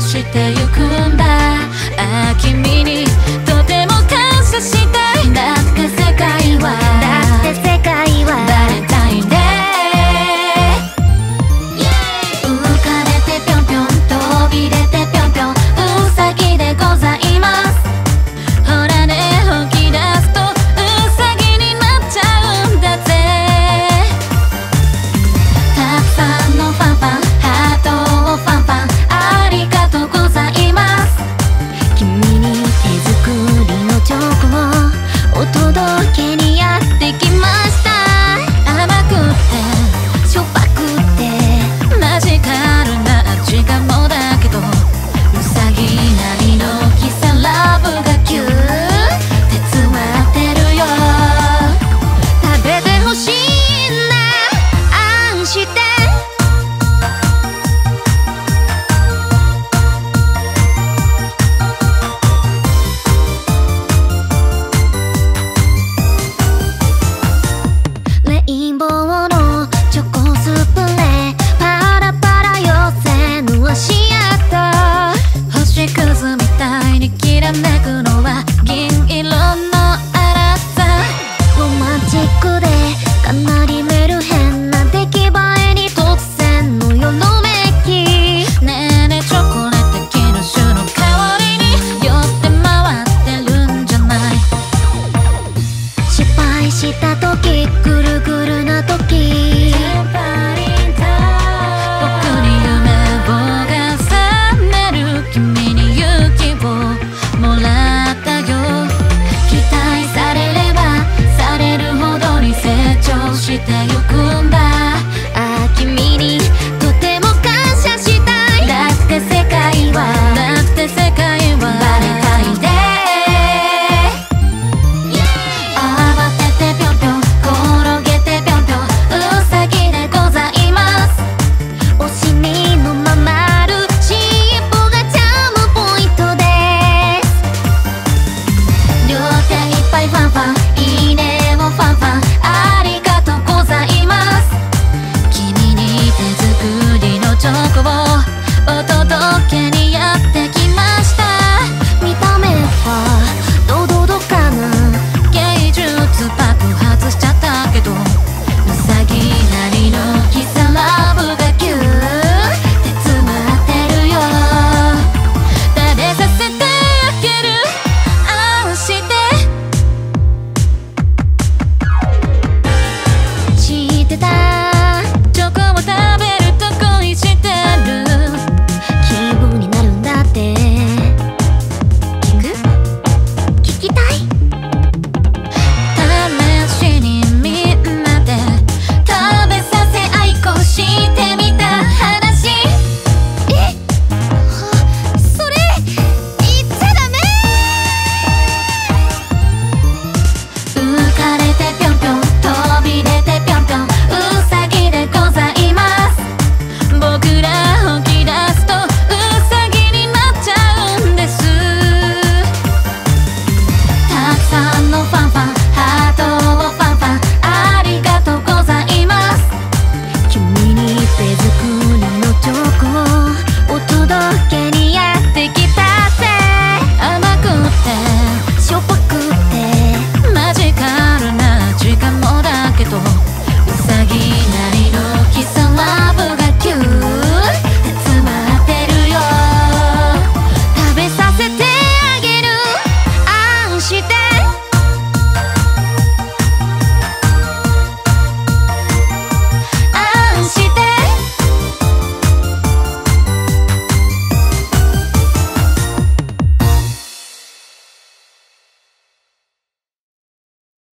してゆくんだ